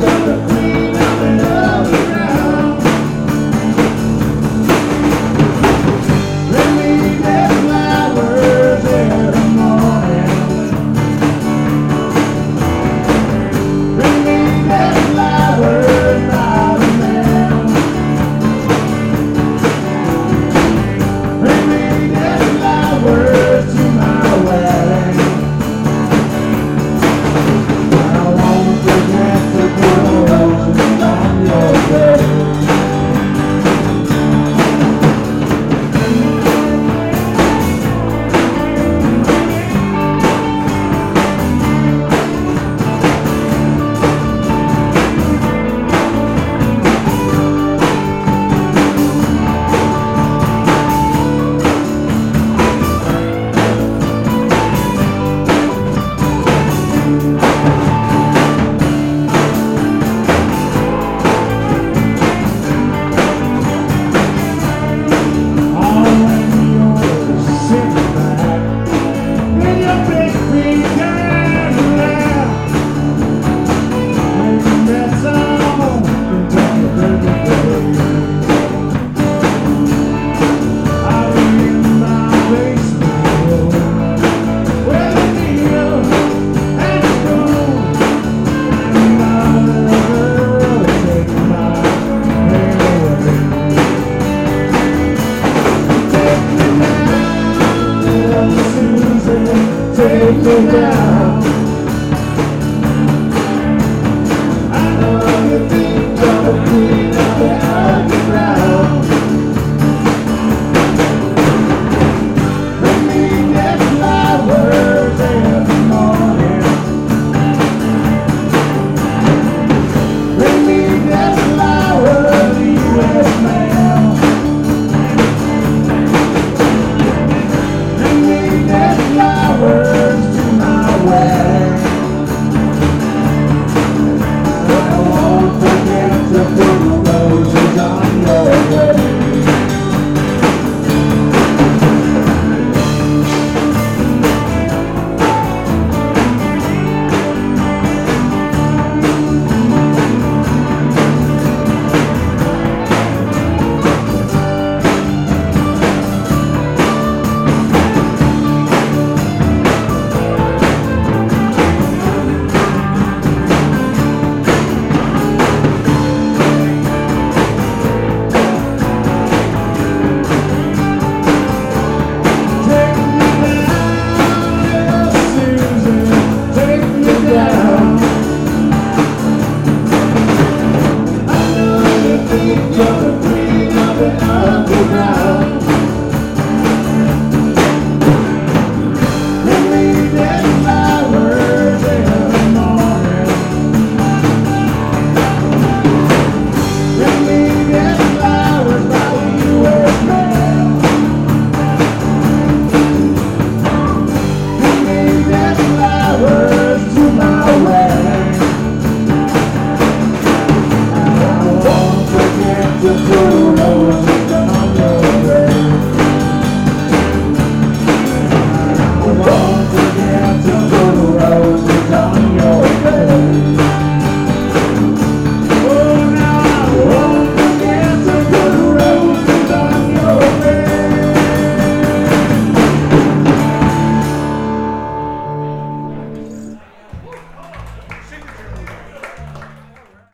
da da.